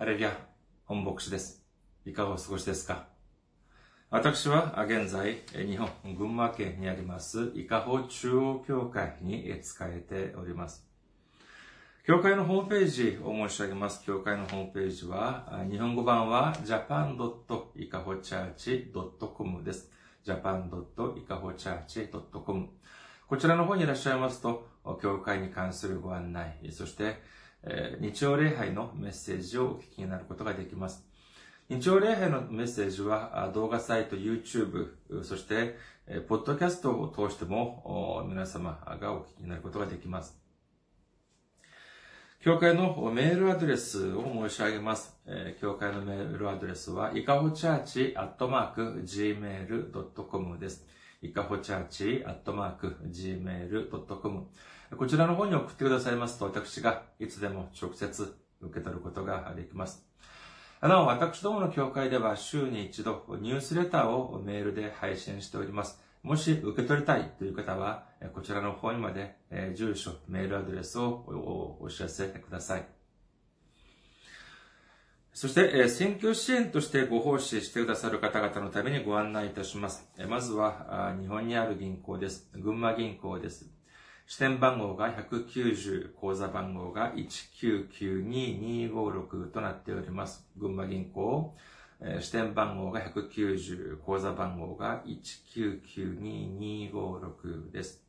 ハレリア、本牧師です。いかがお過ごしですか？私は現在、日本群馬県にあります、伊香保中央教会に仕えております。教会のホームページを申し上げます。教会のホームページは、日本語版は japan.ikahochurch.com です。japan.ikahochurch.com こちらの方にいらっしゃいますと、教会に関するご案内、そして、えー日曜礼拝のメッセージをお聞きになることができます。日曜礼拝のメッセージは動画サイト、YouTube、そして、えーポッドキャストを通しても皆様がお聞きになることができます。教会のメールアドレスを申し上げます。えー教会のメールアドレスは、いかほチャーチアットマーク gmail.com です。いかほチャーチアットマーク gmail.com こちらの方に送ってくださいますと、私がいつでも直接受け取ることができます。なお、私どもの教会では週に一度ニュースレターをメールで配信しております。もし受け取りたいという方は、こちらの方にまで、住所、メールアドレスをお知らせください。そして、選挙支援としてご奉仕してくださる方々のためにご案内いたします。まずは、日本にある銀行です。群馬銀行です。支店番号が190、口座番号が1992256となっております。群馬銀行、えー支店番号が190、口座番号が1992256です。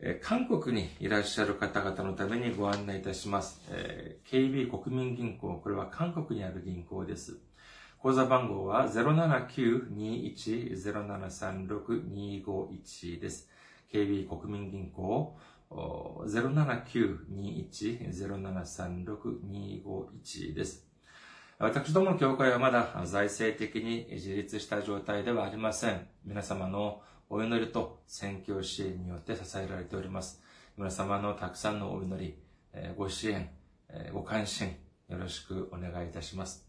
えー韓国にいらっしゃる方々のためにご案内いたします。えー KB 国民銀行、これは韓国にある銀行です。口座番号は079-21-0736-251です。KB 国民銀行079-21-0736-251です。私どもの教会はまだ財政的に自立した状態ではありません。皆様のお祈りと宣教支援によって支えられております。皆様のたくさんのお祈り、ご支援、ご関心、よろしくお願いいたします。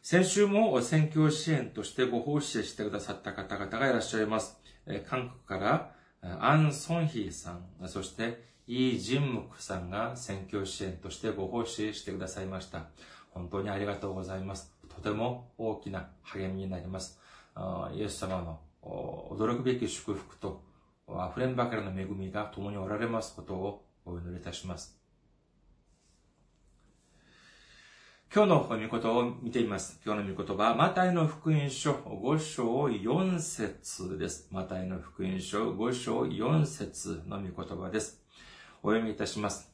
先週も宣教支援としてご奉仕してくださった方々がいらっしゃいます。韓国からアン・ソンヒーさん、そしてイ・ジンムクさんが宣教支援としてご奉仕してくださいました。本当にありがとうございます。とても大きな励みになります。イエス様の驚くべき祝福と溢れんばかりの恵みが共におられますことをお祈りいたします。今日の御言葉を見てみます。今日の御言葉は、マタイの福音書5章4節です。マタイの福音書5章4節の御言葉です。お読みいたします。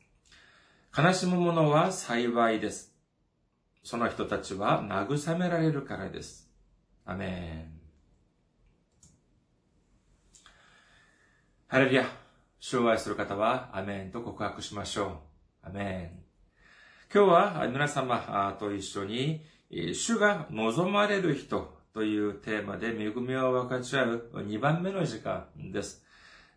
悲しむ者は幸いです。その人たちは慰められるからです。アメン。ハレルヤ。主を愛する方は、アメンと告白しましょう。アメン。今日は皆様と一緒に、主が望まれる人というテーマで恵みを分かち合う2番目の時間です。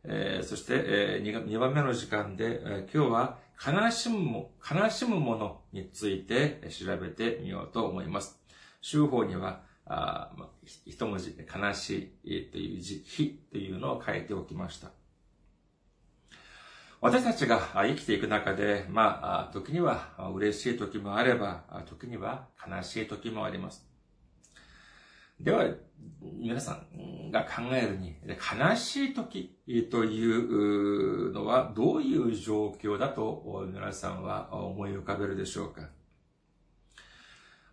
えーそして、えー、2番目の時間で、えー今日は悲しむも、悲しむものについて調べてみようと思います。週法には、あ一文字で悲しいという字、悲というのを書いておきました。私たちが生きていく中で、まあ、時には嬉しい時もあれば、時には悲しい時もあります。では、皆さんが考えるに、悲しい時というのはどういう状況だと皆さんは思い浮かべるでしょうか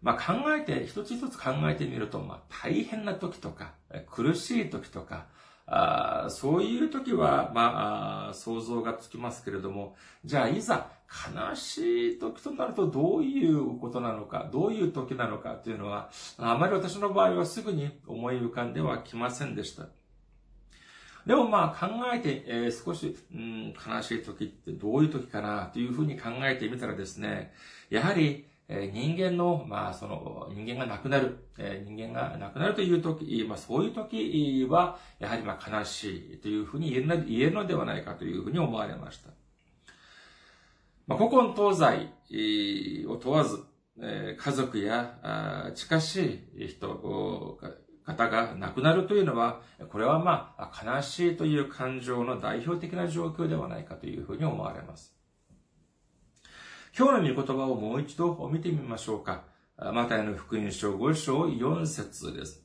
まあ考えて、一つ一つ考えてみると、まあ大変な時とか、苦しい時とか、あそういう時は、まあ、想像がつきますけれども、じゃあいざ悲しい時となるとどういうことなのか、どういう時なのかというのは、あまり私の場合はすぐに思い浮かんではきませんでした。でもまあ考えて、えー少し、うん、悲しい時ってどういう時かなというふうに考えてみたらですね、やはり、え人間の、まあ、その、人間が亡くなる、え人間が亡くなるという時、まあ、そういう時は、やはりまあ、悲しいというふうに言えるの言えるのではないかというふうに思われました。まあ、古今東西を問わず、え家族や近しい人、方が亡くなるというのは、これはまあ、悲しいという感情の代表的な状況ではないかというふうに思われます。今日の御言葉をもう一度見てみましょうか。マタイの福音書5章4節です。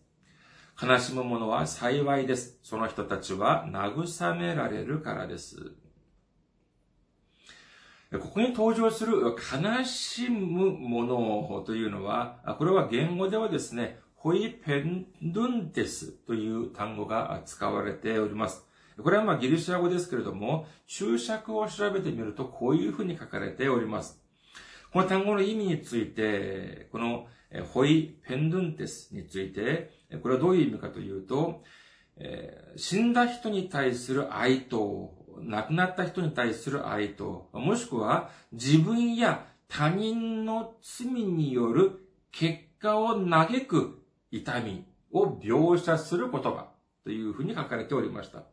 悲しむ者は幸いです。その人たちは慰められるからです。ここに登場する悲しむものというのは、これは言語ではですね、ホイペンドゥンテスという単語が使われております。これはまあギリシャ語ですけれども、注釈を調べてみるとこういうふうに書かれております。この単語の意味について、このホイ・ペンドゥンテスについて、これはどういう意味かというと、死んだ人に対する愛と、亡くなった人に対する愛と、もしくは自分や他人の罪による結果を嘆く痛みを描写する言葉というふうに書かれておりました。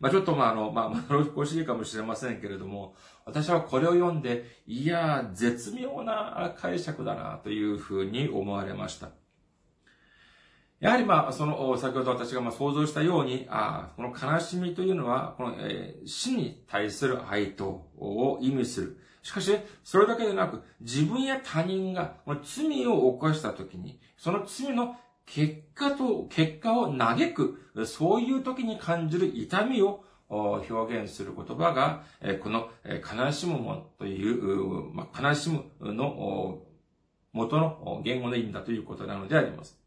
まあちょっとまああの、まあ、まろこしいかもしれませんけれども、私はこれを読んで、いや、絶妙な解釈だなというふうに思われました。やはりまあ、その、先ほど私がまあ想像したように、ああ、この悲しみというのは、この、えー、死に対する愛とを意味する。しかし、それだけでなく、自分や他人がこの罪を犯したときに、その罪の結果と、結果を嘆く、そういう時に感じる痛みを表現する言葉が、この悲しむものという、まあ、悲しむの元の言語の意味だということなのであります。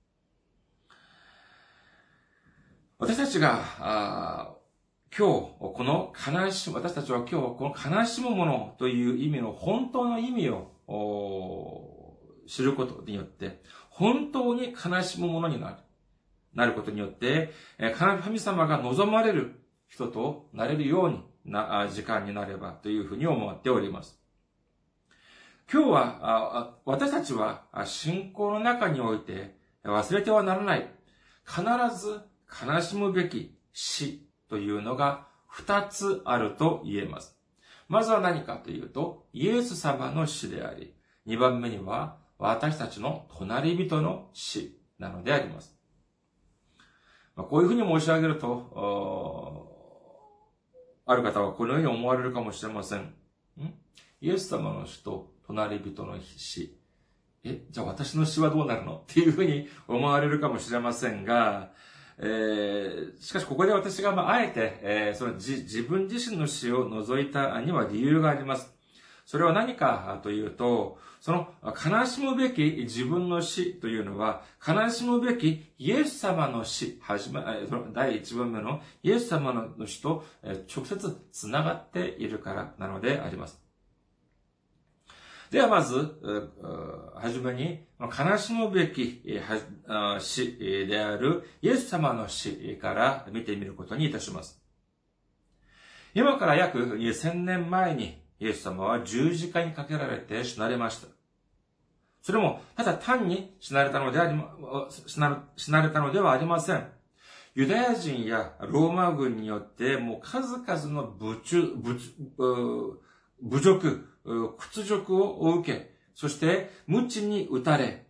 私たちが、今日、この悲しむ、私たちは今日、この悲しむものという意味の本当の意味を知ることによって、本当に悲しむものになる。なることによって、神様が望まれる人となれるようにな、時間になればというふうに思っております。今日は、私たちは信仰の中において忘れてはならない。必ず悲しむべき死というのが二つあると言えます。まずは何かというと、イエス様の死であり、二番目には私たちの隣人の死なのであります。ま、こういうふうに申し上げると、ある方はこのように思われるかもしれません。ん？イエス様の死と隣人の死。え、じゃあ私の死はどうなるの？っていうふうに思われるかもしれませんが、えー、しかしここで私が、まあ、あえて、えー、その自分自身の死を除いたには理由があります。それは何かというと、その悲しむべき自分の死というのは、悲しむべきイエス様の死、はじめ、第一番目のイエス様の死と直接繋がっているからなのであります。ではまず、はじめに、悲しむべき死であるイエス様の死から見てみることにいたします。今から約2000年前にイエス様は十字架にかけられて死なれました。それも、ただ単に死なれたのであり、死な死なれたのではありません。ユダヤ人やローマ軍によって、もう数々の侮辱、侮辱、屈辱を受け、そして無知に打たれ、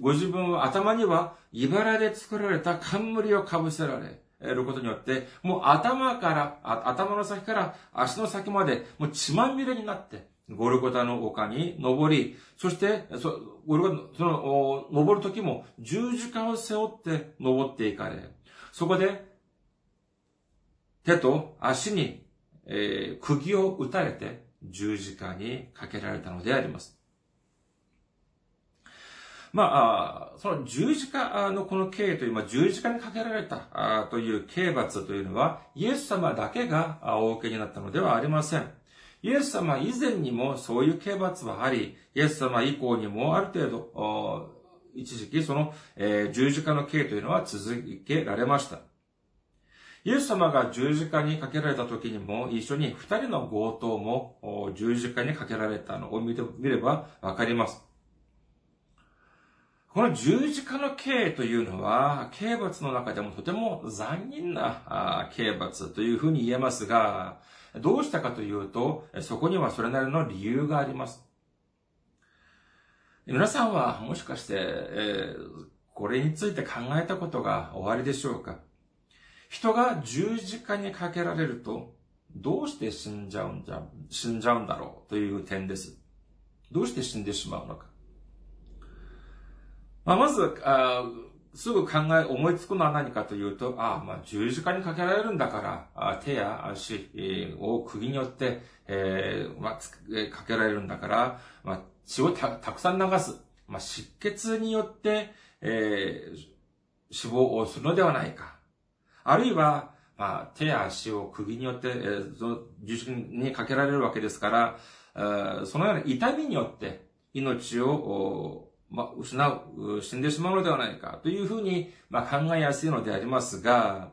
ご自分は頭には茨で作られた冠をかぶせられ、ることによって、もう頭から、頭の先から足の先まで、もう血まみれになって、ゴルゴタの丘に登り、そして、そゴルゴその、登る時も十字架を背負って登っていかれ、そこで、手と足に、えー、釘を打たれて十字架にかけられたのであります。まあ、その十字架のこの刑という、まあ、十字架にかけられたという刑罰というのは、イエス様だけがお受けになったのではありません。イエス様以前にもそういう刑罰はあり、イエス様以降にもある程度、一時期その、十字架の刑というのは続けられました。イエス様が十字架にかけられた時にも一緒に二人の強盗も十字架にかけられたのを見ればわかります。この十字架の刑というのは、刑罰の中でもとても残忍な刑罰というふうに言えますが、どうしたかというと、そこにはそれなりの理由があります。皆さんはもしかして、えー、これについて考えたことがおありでしょうか？人が十字架にかけられると、どうして死んじゃうんじゃ、死んじゃうんだろうという点です。どうして死んでしまうのか？まあ、まず、あすぐ考え、思いつくのは何かというと、ああ、まあ、十字架にかけられるんだから、あ手や足、を釘によって、えー、まあ、かけられるんだから、まあ、血をたくさん流す。まあ、湿気によって、えー、死亡をするのではないか。あるいは、まあ、手や足を釘によって、えー、その重心にかけられるわけですから、そのような痛みによって命を、まあ、失う、死んでしまうのではないかというふうに、まあ、考えやすいのでありますが、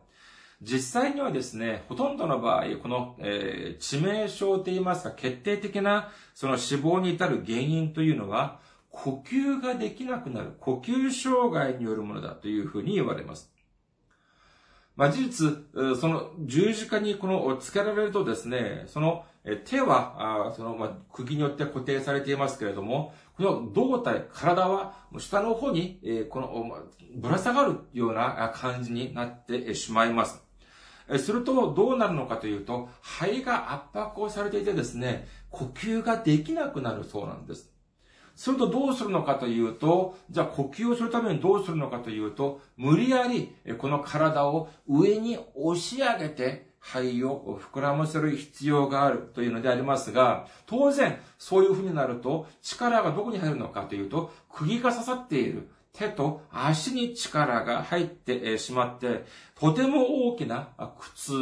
実際にはですね、ほとんどの場合、この、えー、致命傷といいますか、決定的なその死亡に至る原因というのは、呼吸ができなくなる、呼吸障害によるものだというふうに言われます。まあ、事実、その十字架にこの、つけられるとですね、その手は、その、まあ、釘によって固定されていますけれども、この胴体、体は下の方に、この、ぶら下がるような感じになってしまいます。すると、どうなるのかというと、肺が圧迫をされていてですね、呼吸ができなくなるそうなんです。するとどうするのかというと、じゃあ呼吸をするためにどうするのかというと、無理やりこの体を上に押し上げて肺を膨らませる必要があるというのでありますが、当然そういう風になると力がどこに入るのかというと、釘が刺さっている手と足に力が入ってしまって、とても大きな苦痛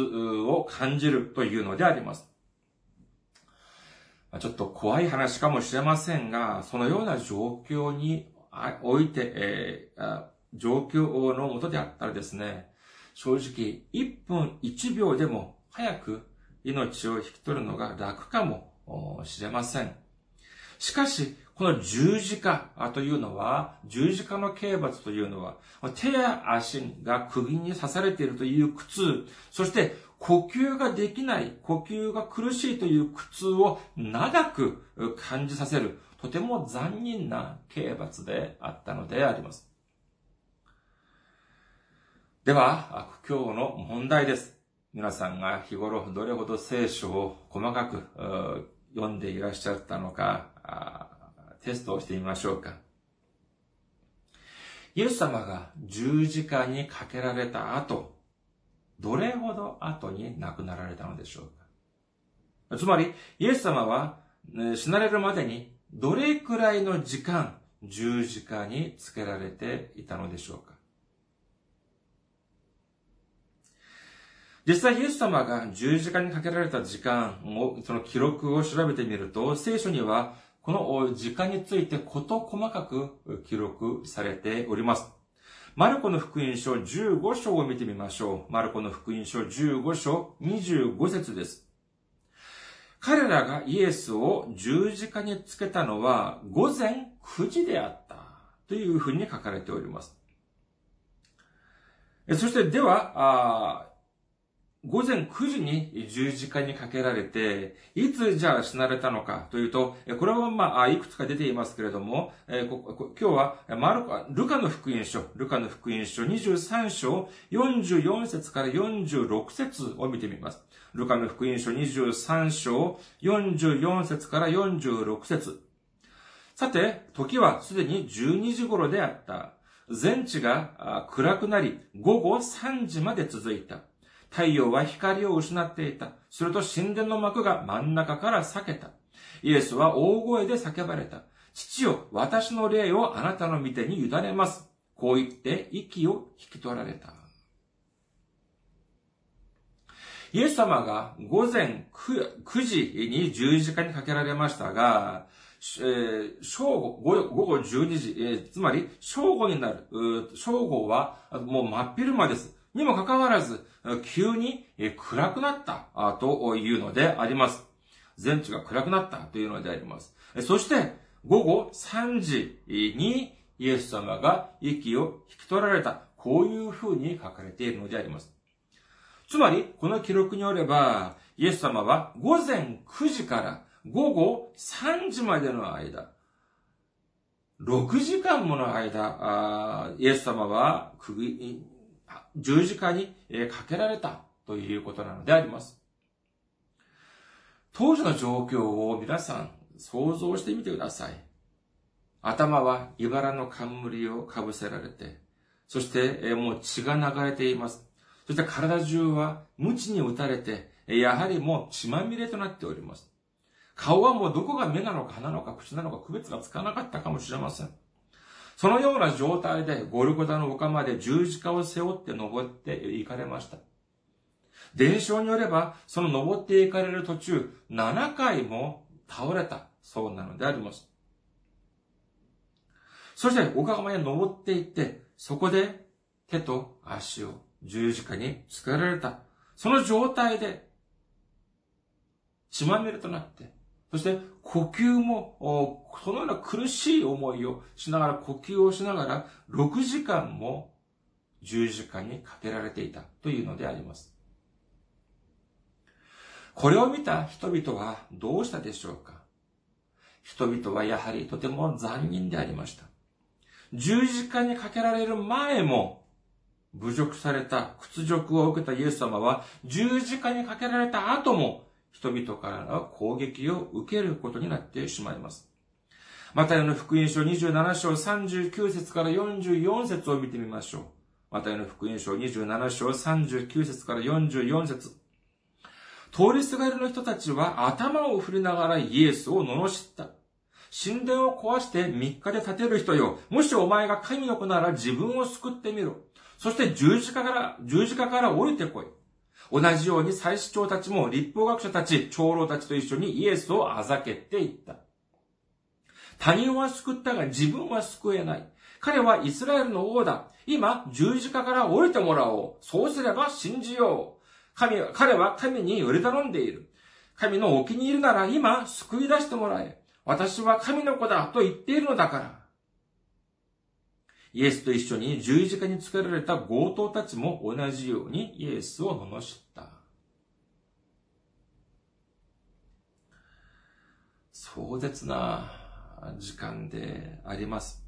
を感じるというのであります。ちょっと怖い話かもしれませんが、そのような状況において、状況のもとであったらですね、正直、1分1秒でも早く命を引き取るのが楽かもしれません。しかし、この十字架というのは、十字架の刑罰というのは、手や足が釘に刺されているという苦痛、そして呼吸ができない、呼吸が苦しいという苦痛を長く感じさせる、とても残忍な刑罰であったのであります。では、今日の問題です。皆さんが日頃どれほど聖書を細かく読んでいらっしゃったのか、テストをしてみましょうか。イエス様が十字架にかけられた後、どれほど後に亡くなられたのでしょうかつまり、イエス様は、死なれるまでにどれくらいの時間十字架につけられていたのでしょうか実際イエス様が十字架にかけられた時間を、その記録を調べてみると、聖書にはこの時間について事細かく記録されております。マルコの福音書15章を見てみましょう。マルコの福音書15章25節です。彼らがイエスを十字架につけたのは午前9時であったというふうに書かれております。そしてでは、午前9時に十字架にかけられて、いつじゃあ死なれたのかというと、これはまあ、いくつか出ていますけれども、今日はマルコ、ルカの福音書、ルカの福音書23章44節から46節を見てみます。ルカの福音書23章44節から46節さて、時はすでに12時頃であった。全地が暗くなり、午後3時まで続いた。太陽は光を失っていた。すると神殿の幕が真ん中から裂けた。イエスは大声で叫ばれた。父よ、私の霊をあなたの御手に委ねます。こう言って息を引き取られた。イエス様が午前 9, 9時に十字架にかけられましたが、えー、正午、午後12時、えー、つまり正午になる。正午はもう真っ昼間です。にもかかわらず、急に暗くなったというのであります。全地が暗くなったというのであります。そして、午後3時にイエス様が息を引き取られた。こういう風に書かれているのであります。つまり、この記録によれば、イエス様は午前9時から午後3時までの間、6時間もの間、イエス様は十字架にかけられたということなのであります。当時の状況を皆さん想像してみてください。頭は茨の冠をかぶせられて、そしてもう血が流れています。そして体中は鞭に打たれて、やはりもう血まみれとなっております。顔はもうどこが目なのか鼻なのか口なのか区別がつかなかったかもしれません。そのような状態でゴルゴダの丘まで十字架を背負って登って行かれました。伝承によれば、その登って行かれる途中、7回も倒れたそうなのであります。そして丘まで登っていって、そこで手と足を十字架につけられた。その状態で、血まみれとなって、そして呼吸も、そのような苦しい思いをしながら、呼吸をしながら、6時間も十字架にかけられていたというのであります。これを見た人々はどうしたでしょうか？人々はやはりとても残忍でありました。十字架にかけられる前も、侮辱された、屈辱を受けたイエス様は、十字架にかけられた後も、人々からの攻撃を受けることになってしまいます。マタイの福音書27章39節から44節を見てみましょう。マタイの福音書27章39節から44節通りすがりの人たちは頭を振りながらイエスを罵った。神殿を壊して3日で建てる人よ。もしお前が神の子なら自分を救ってみろ。そして十字架から、十字架から降りてこい。同じように祭司長たちも立法学者たち、長老たちと一緒にイエスをあざけていった。他人は救ったが自分は救えない。彼はイスラエルの王だ。今、十字架から降りてもらおう。そうすれば信じよう。神彼は神により頼んでいる。神のお気に入りなら今救い出してもらえ。私は神の子だと言っているのだから。イエスと一緒に十字架につけられた強盗たちも同じようにイエスを罵った。壮絶な時間であります。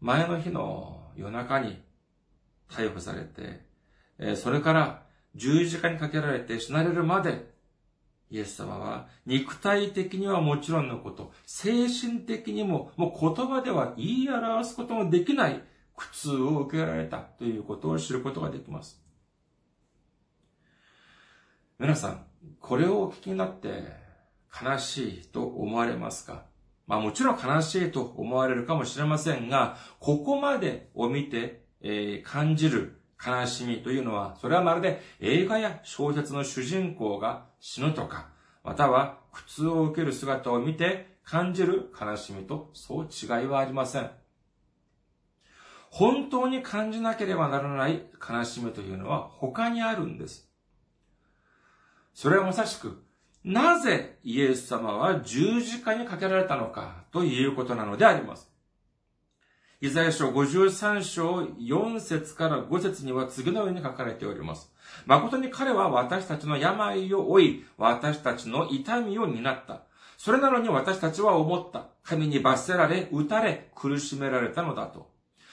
前の日の夜中に逮捕されて、それから十字架にかけられて死なれるまでイエス様は肉体的にはもちろんのこと、精神的にももう言葉では言い表すこともできない苦痛を受けられたということを知ることができます。皆さん、これをお聞きになって悲しいと思われますか？まあもちろん悲しいと思われるかもしれませんが、ここまでを見て、えー、感じる悲しみというのは、それはまるで映画や小説の主人公が死ぬとか、または苦痛を受ける姿を見て感じる悲しみとそう違いはありません。本当に感じなければならない悲しみというのは他にあるんです。それはまさしく、なぜイエス様は十字架にかけられたのかということなのであります。イザヤ書53章4節から5節には次のように書かれております。誠に彼は私たちの病を負い、私たちの痛みを担った。それなのに私たちは思った。神に罰せられ、打たれ、苦しめられたのだと。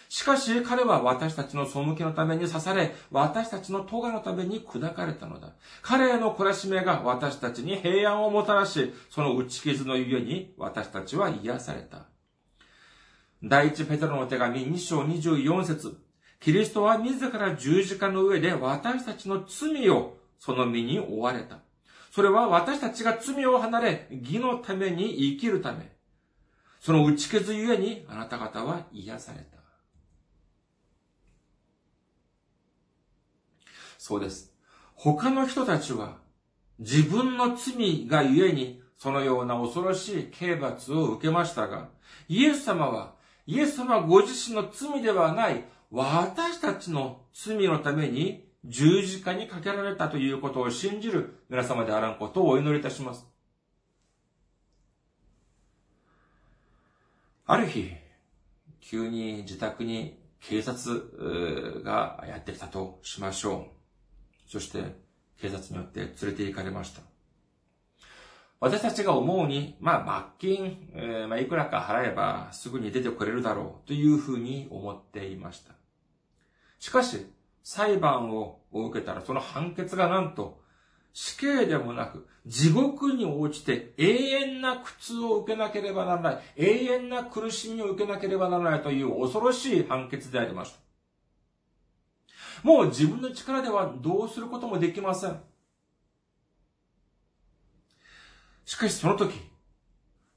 しかし彼は私たちの背きのために刺され、私たちの咎のために砕かれたのだ。彼への懲らしめが私たちに平安をもたらし、その打ち傷のゆえに私たちは癒された。第一ペテロの手紙2章24節キリストは自ら十字架の上で私たちの罪をその身に追われた。それは私たちが罪を離れ、義のために生きるため。その打ち傷ゆえにあなた方は癒された。そうです。他の人たちは自分の罪がゆえにそのような恐ろしい刑罰を受けましたが、イエス様はイエス様ご自身の罪ではない私たちの罪のために十字架にかけられたということを信じる皆様であらんことをお祈りいたします。ある日、急に自宅に警察がやってきたとしましょう。そして警察によって連れて行かれました。私たちが思うに、まあ、罰金、えー、まあ、いくらか払えばすぐに出てくれるだろうというふうに思っていました。しかし、裁判を受けたらその判決がなんと、死刑でもなく、地獄に落ちて永遠な苦痛を受けなければならない、永遠な苦しみを受けなければならないという恐ろしい判決でありました。もう自分の力ではどうすることもできません。しかしその時、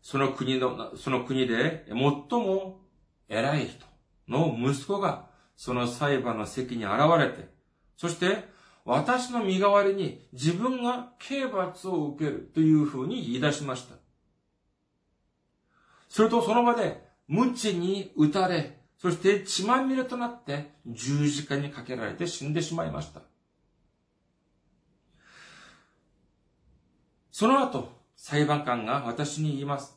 その国の、その国で最も偉い人の息子がその裁判の席に現れて、そして私の身代わりに自分が刑罰を受けるというふうに言い出しました。するとその場で無知に打たれ、そして血まみれとなって十字架にかけられて死んでしまいました。その後、裁判官が私に言います。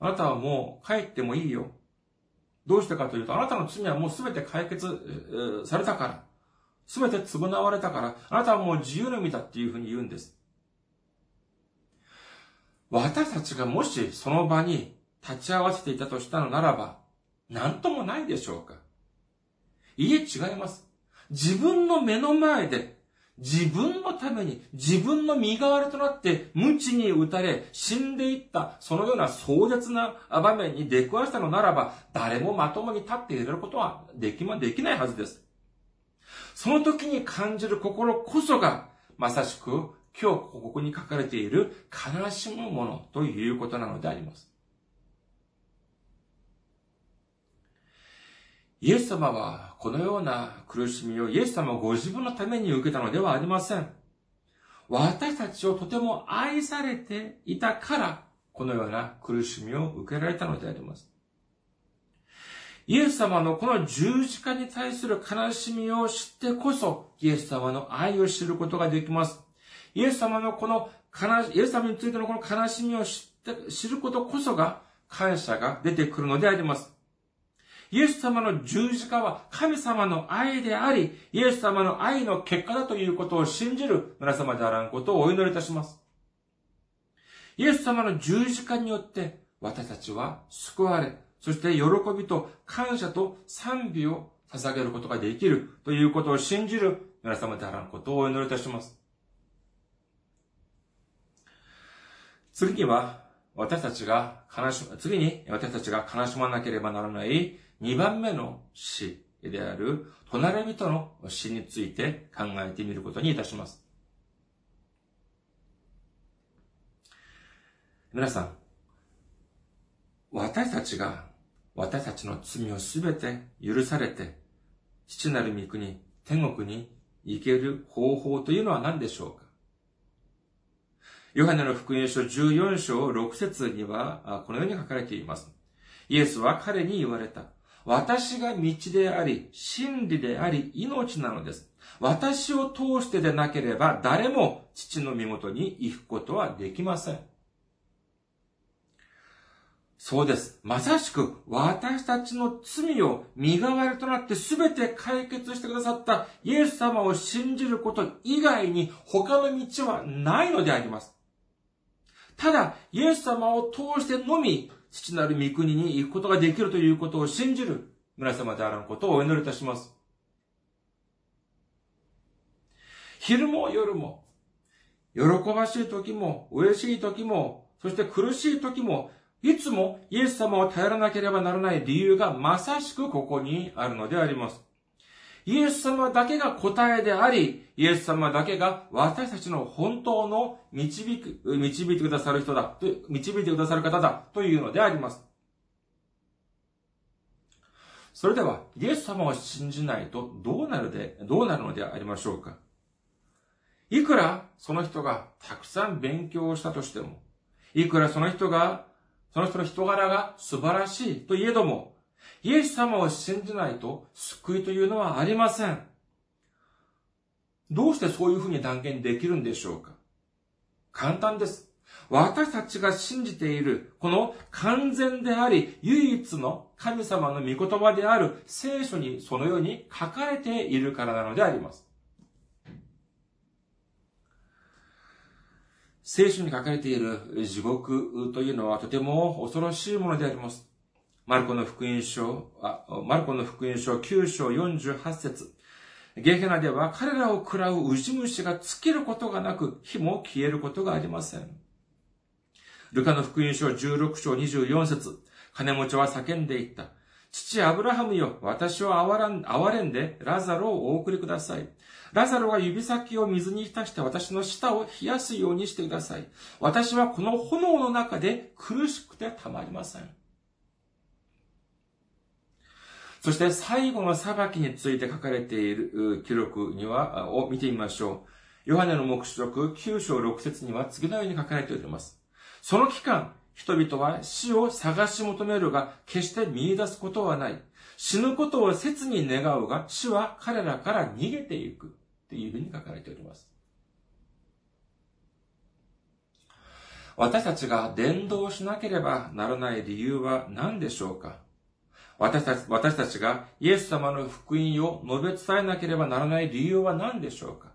あなたはもう帰ってもいいよ。どうしてかというと、あなたの罪はもうすべて解決されたから。すべて償われたから、あなたはもう自由の身だっていうふうに言うんです。私たちがもしその場に立ち会わせていたとしたのならば、何ともないでしょうかいえ、違います。自分の目の前で自分のために自分の身代わりとなって無知に打たれ死んでいったそのような壮絶な場面に出くわしたのならば誰もまともに立っていれることはできま、できないはずです。その時に感じる心こそがまさしく今日ここに書かれている悲しむものということなのであります。イエス様はこのような苦しみをイエス様ご自分のために受けたのではありません。私たちをとても愛されていたから、このような苦しみを受けられたのであります。イエス様のこの十字架に対する悲しみを知ってこそ、イエス様の愛を知ることができます。イエス様のこの悲し、イエス様についてのこの悲しみを知って、知ることこそが感謝が出てくるのであります。イエス様の十字架は神様の愛であり、イエス様の愛の結果だということを信じる皆様であらんことをお祈りいたします。イエス様の十字架によって私たちは救われ、そして喜びと感謝と賛美を捧げることができるということを信じる皆様であらんことをお祈りいたします。次には、私たちが悲し、次に私たちが悲しまなければならない2番目の死である、隣人の死について考えてみることにいたします。皆さん、私たちが私たちの罪をすべて許されて、父なる御国、天国に行ける方法というのは何でしょうか？ヨハネの福音書14章6節には、このように書かれています。イエスは彼に言われた。私が道であり、真理であり、命なのです。私を通してでなければ、誰も父の身元に行くことはできません。そうです。まさしく私たちの罪を身代わりとなって全て解決してくださったイエス様を信じること以外に他の道はないのであります。ただ、イエス様を通してのみ父なる御国に行くことができるということを信じる皆様であらんことをお祈りいたします。昼も夜も、喜ばしい時も、嬉しい時も、そして苦しい時も、いつもイエス様を頼らなければならない理由がまさしくここにあるのであります。イエス様だけが答えであり、イエス様だけが私たちの本当の導く、導いてくださる人だ、導いてくださる方だというのであります。それでは、イエス様を信じないとどうなるで、どうなるのでありましょうかいくらその人がたくさん勉強したとしても、いくらその人が、その人の人柄が素晴らしいといえども、イエス様を信じないと救いというのはありません。どうしてそういうふうに断言できるんでしょうか？簡単です。私たちが信じている、この完全であり、唯一の神様の御言葉である聖書にそのように書かれているからなのであります。聖書に書かれている地獄というのはとても恐ろしいものであります。マルコの福音書、マルコの福音書9章48節ゲヘナでは彼らを食らうウジ虫が尽きることがなく、火も消えることがありません。ルカの福音書16章24節金持ちは叫んでいった。父アブラハムよ、私を憐れんで、ラザロをお送りください。ラザロが指先を水に浸して私の舌を冷やすようにしてください。私はこの炎の中で苦しくてたまりません。そして最後の裁きについて書かれている記録には、を見てみましょう。ヨハネの目視録9章6節には次のように書かれております。その期間、人々は死を探し求めるが、決して見出すことはない。死ぬことを切に願うが、死は彼らから逃げていく。っていうふうに書かれております。私たちが伝道しなければならない理由は何でしょうか？私たち私たちがイエス様の福音を述べ伝えなければならない理由は何でしょうか？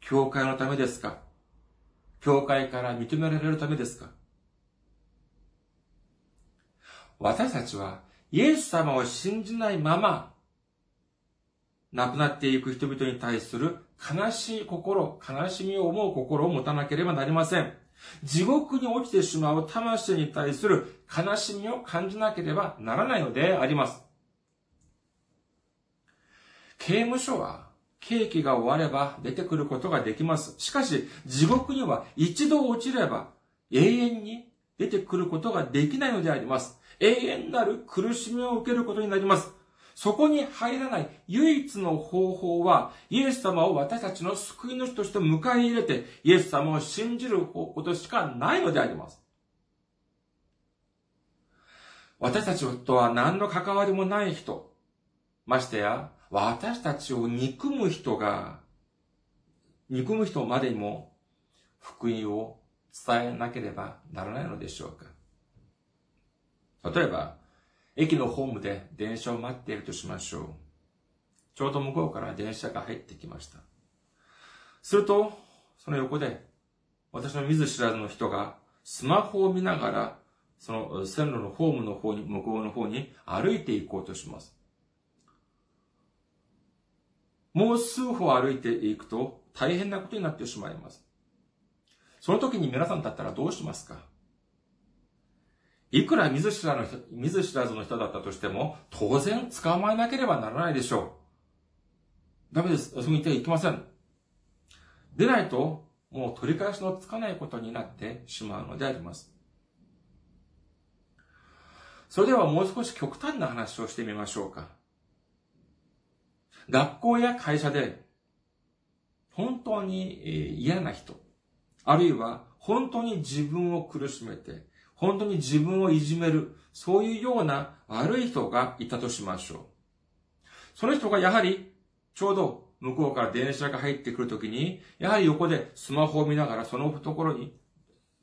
教会のためですか？教会から認められるためですか？私たちはイエス様を信じないまま、亡くなっていく人々に対する悲しい心、悲しみを思う心を持たなければなりません。地獄に落ちてしまう魂に対する悲しみを感じなければならないのであります。刑務所は刑期が終われば出てくることができます。しかし、地獄には一度落ちれば永遠に出てくることができないのであります。永遠なる苦しみを受けることになります。そこに入らない唯一の方法は、イエス様を私たちの救い主として迎え入れて、イエス様を信じることしかないのであります。私たちとは何の関わりもない人、ましてや、私たちを憎む人が、憎む人までにも福音を伝えなければならないのでしょうか。例えば、駅のホームで電車を待っているとしましょう。ちょうど向こうから電車が入ってきました。すると、その横で、私の見ず知らずの人がスマホを見ながら、その線路のホームの方に、向こうの方に歩いていこうとします。もう数歩歩いていくと大変なことになってしまいます。その時に皆さんだったらどうしますか？いくら見ず知らずの人、見ず知らずの人だったとしても、当然捕まえなければならないでしょう。ダメです。そう言ってはいけません。でないと、もう取り返しのつかないことになってしまうのであります。それではもう少し極端な話をしてみましょうか。学校や会社で、本当に嫌な人、あるいは本当に自分を苦しめて、本当に自分をいじめる、そういうような悪い人がいたとしましょう。その人がやはり、ちょうど向こうから電車が入ってくるときに、やはり横でスマホを見ながらそのところに、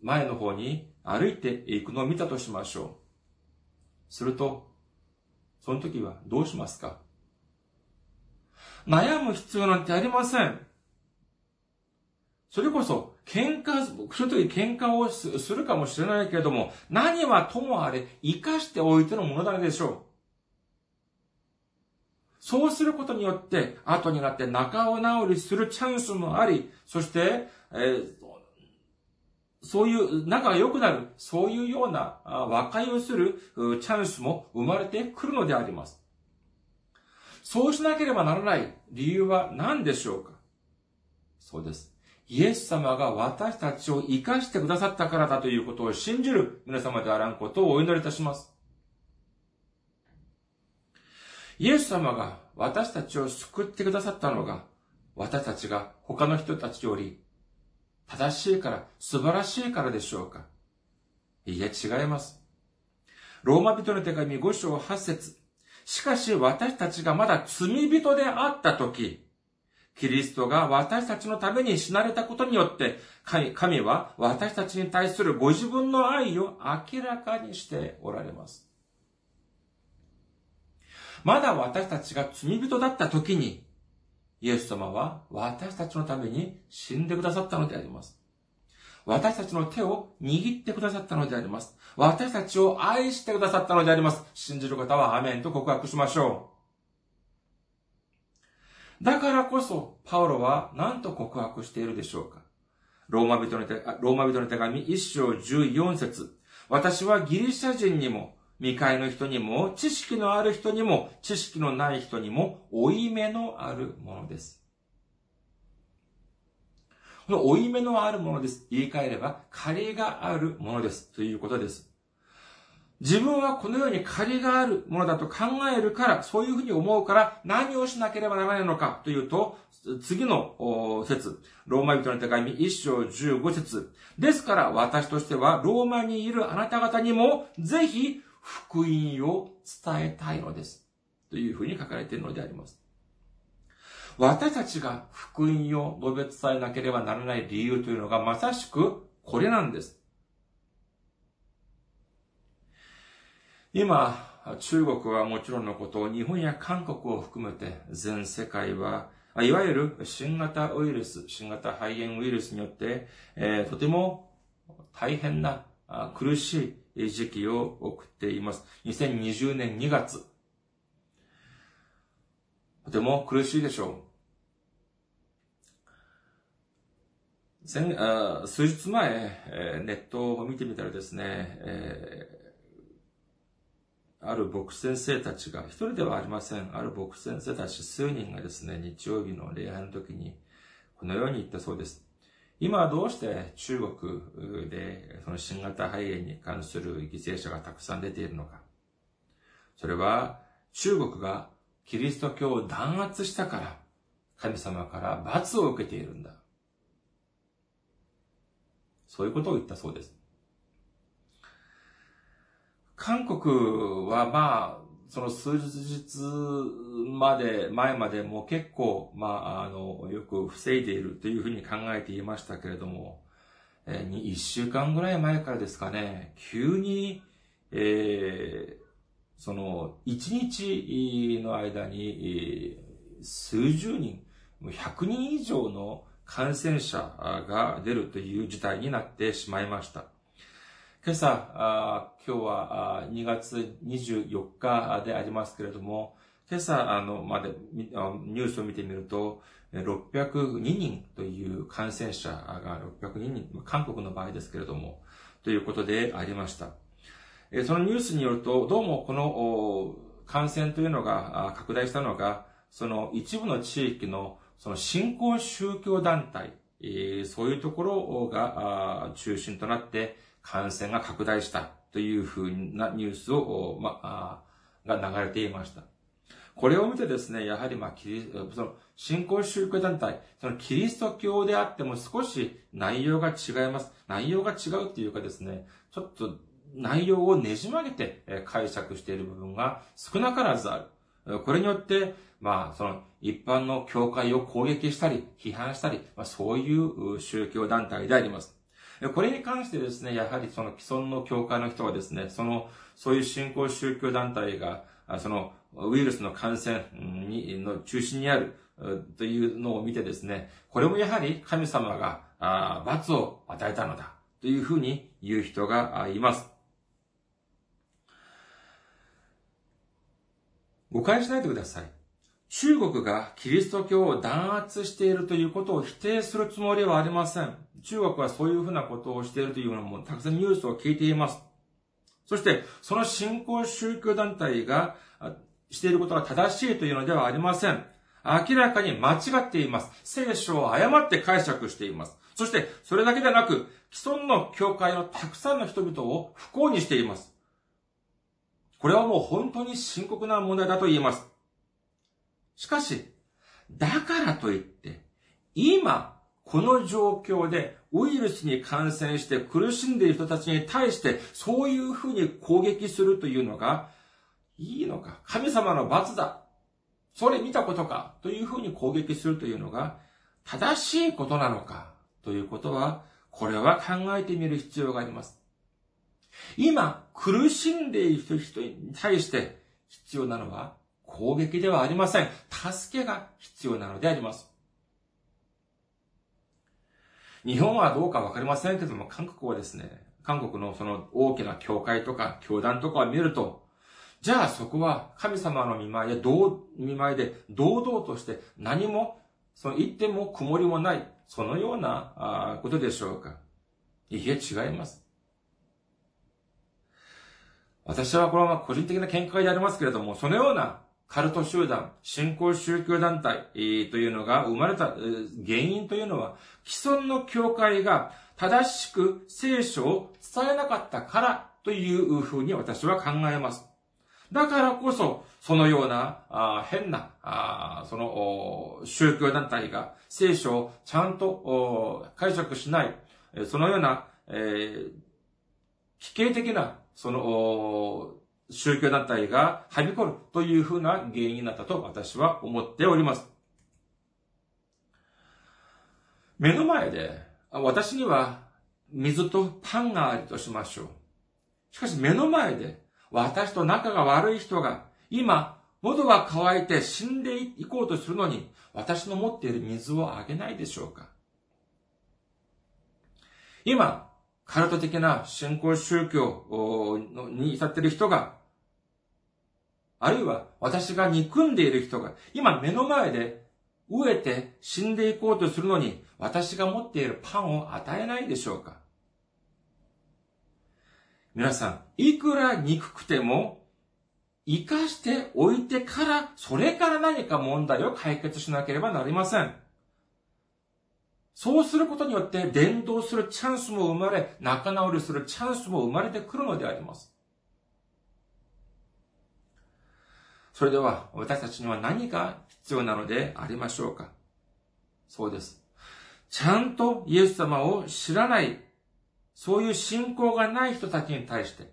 前の方に歩いていくのを見たとしましょう。すると、その時はどうしますか？悩む必要なんてありません。それこそ、喧嘩、そういう時喧嘩をするかもしれないけれども、何はともあれ、生かしておいてのものだけでしょう。そうすることによって、後になって仲を直りするチャンスもあり、そして、えー、そういう仲が良くなる、そういうような和解をするチャンスも生まれてくるのであります。そうしなければならない理由は何でしょうか？そうです。イエス様が私たちを生かしてくださったからだということを信じる皆様であらんことをお祈りいたします。イエス様が私たちを救ってくださったのが、私たちが他の人たちより正しいから、素晴らしいからでしょうかいいえ、違います。ローマ人の手紙5章8節しかし私たちがまだ罪人であったとき、キリストが私たちのために死なれたことによって、神は私たちに対するご自分の愛を明らかにしておられます。まだ私たちが罪人だった時に、イエス様は私たちのために死んでくださったのであります。私たちの手を握ってくださったのであります。私たちを愛してくださったのであります。信じる方はアメンと告白しましょう。だからこそ、パウロは何と告白しているでしょうか？ローマ人の手ローマ人の手紙一章十四節私はギリシャ人にも、未開の人にも、知識のある人にも、知識のない人にも、負い目のあるものです。この負い目のあるものです。言い換えれば、借りがあるものです。ということです。自分はこのように借りがあるものだと考えるから、そういうふうに思うから何をしなければならないのかというと、次の説、ローマ人の手紙1章15節ですから私としてはローマにいるあなた方にもぜひ福音を伝えたいのです。というふうに書かれているのであります。私たちが福音を述べ伝えなければならない理由というのがまさしくこれなんです。今、中国はもちろんのこと、日本や韓国を含めて全世界は、いわゆる新型ウイルス、新型肺炎ウイルスによって、えー、とても大変な苦しい時期を送っています。2020年2月。とても苦しいでしょう。先数日前、ネットを見てみたらですね、えーある牧師先生たちが、一人ではありません。ある牧師先生たち数人がですね、日曜日の礼拝の時に、このように言ったそうです。今はどうして中国でその新型肺炎に関する犠牲者がたくさん出ているのか。それは中国がキリスト教を弾圧したから神様から罰を受けているんだ。そういうことを言ったそうです。韓国はまあ、その数日まで、前までも結構、まあ、あの、よく防いでいるというふうに考えていましたけれども、えー、1週間ぐらい前からですかね、急に、えー、その、1日の間に、数十人、100人以上の感染者が出るという事態になってしまいました。今朝、今日は2月24日でありますけれども、今朝あのまでニュースを見てみると、602人という感染者が602人、韓国の場合ですけれども、ということでありました。そのニュースによると、どうもこの感染というのが拡大したのが、その一部の地域のその新興宗教団体、そういうところが中心となって、感染が拡大したというふうなニュースを、まあ、が流れていました。これを見てですね、やはりまあ、キリその、新興宗教団体、そのキリスト教であっても少し内容が違います。内容が違うっていうかですね、ちょっと内容をねじ曲げて解釈している部分が少なからずある。これによって、まあ、その、一般の教会を攻撃したり、批判したり、まあ、そういう宗教団体であります。これに関してですね、やはりその既存の教会の人はですね、その、そういう信仰宗教団体が、その、ウイルスの感染に、の中心にある、というのを見てですね、これもやはり神様が、罰を与えたのだ、というふうに言う人がいます。誤解しないでください。中国がキリスト教を弾圧しているということを否定するつもりはありません。中国はそういうふうなことをしているというのもたくさんニュースを聞いています。そして、その信仰宗教団体がしていることが正しいというのではありません。明らかに間違っています。聖書を誤って解釈しています。そして、それだけでなく、既存の教会のたくさんの人々を不幸にしています。これはもう本当に深刻な問題だと言います。しかし、だからといって、今、この状況でウイルスに感染して苦しんでいる人たちに対してそういうふうに攻撃するというのがいいのか神様の罰だそれ見たことかというふうに攻撃するというのが正しいことなのかということはこれは考えてみる必要があります。今苦しんでいる人に対して必要なのは攻撃ではありません。助けが必要なのであります。日本はどうかわかりませんけども、韓国はですね、韓国のその大きな教会とか教団とかを見ると、じゃあそこは神様の見舞いで、どう見舞いで堂々として何も、その言っても曇りもない、そのようなあことでしょうか。いいえ、違います。私はこれは個人的な見解でありますけれども、そのようなカルト集団、信仰宗教団体というのが生まれた原因というのは、既存の教会が正しく聖書を伝えなかったからというふうに私は考えます。だからこそ、そのような変なその宗教団体が聖書をちゃんと解釈しない、そのような、えー、奇形的なその宗教団体がはびこるというふうな原因になったと私は思っております。目の前で、私には水とパンがありとしましょう。しかし目の前で、私と仲が悪い人が、今、喉が渇いて死んでいこうとするのに、私の持っている水をあげないでしょうか今、カルト的な信仰宗教に至っている人が、あるいは私が憎んでいる人が、今目の前で飢えて死んでいこうとするのに、私が持っているパンを与えないでしょうか皆さん、いくら憎くても、生かしておいてから、それから何か問題を解決しなければなりません。そうすることによって伝道するチャンスも生まれ、仲直りするチャンスも生まれてくるのであります。それでは私たちには何が必要なのでありましょうか？そうです。ちゃんとイエス様を知らない、そういう信仰がない人たちに対して、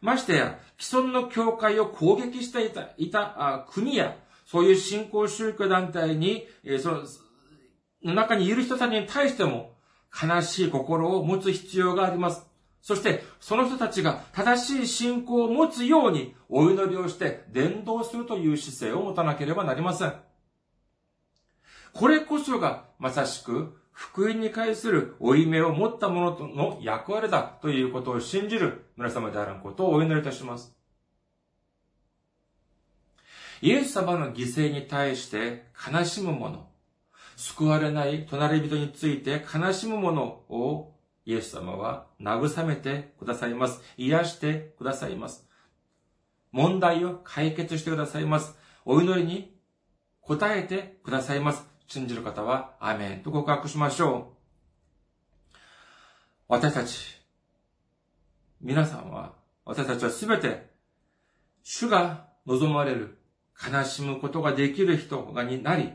ましてや既存の教会を攻撃していた、いた国や、そういう信仰宗教団体に、えその、の中にいる人たちに対しても、悲しい心を持つ必要があります。そして、その人たちが正しい信仰を持つように、お祈りをして伝道するという姿勢を持たなければなりません。これこそが、まさしく、福音に対する負い目を持った者との役割だということを信じる皆様であることをお祈りいたします。イエス様の犠牲に対して悲しむ者、救われない隣人について悲しむ者をイエス様は慰めてくださいます。癒してくださいます。問題を解決してくださいます。お祈りに答えてくださいます。信じる方は、アメンと告白しましょう。私たち、皆さんは、私たちはすべて、主が望まれる、悲しむことができる人がになり、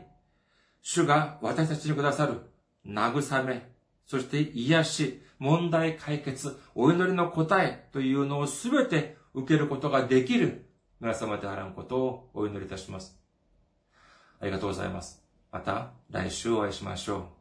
主が私たちにくださる、慰め、そして癒し、問題解決、お祈りの答えというのをすべて受けることができる皆様であらんことをお祈りいたします。ありがとうございます。また来週お会いしましょう。